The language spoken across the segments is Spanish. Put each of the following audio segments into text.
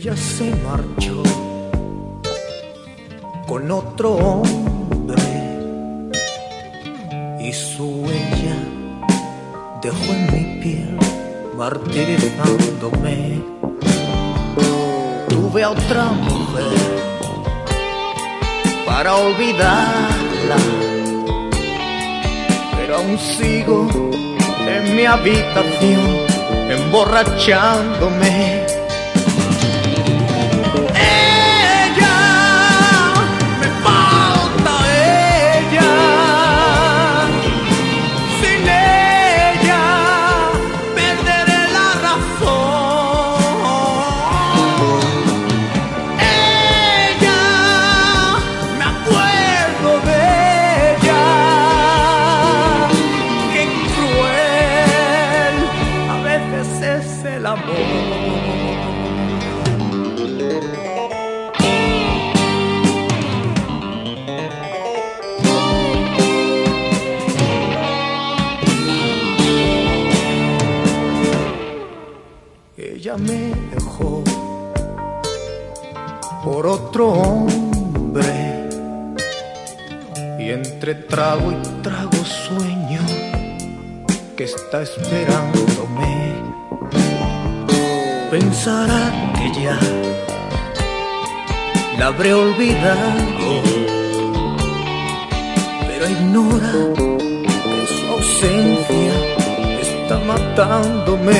Ella se marchó con otro hombre y su huella dejó en mi piel martirizándome. Tuve a otra mujer para olvidarla, pero aún sigo en mi habitación emborrachándome. Amor. Ella me dejó por otro hombre y entre trago y trago sueño que está esperándome. Pensará que ya la habré olvidado, pero ignora que su ausencia está matándome.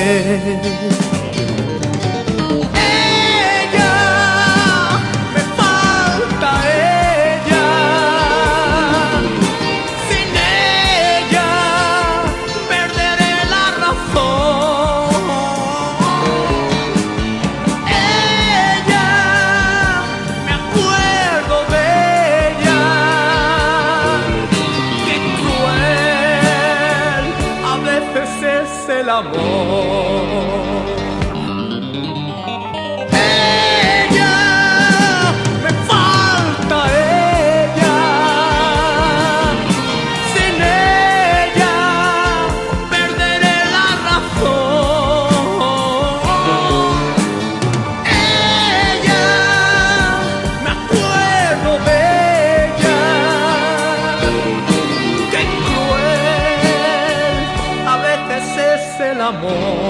el amor. amor.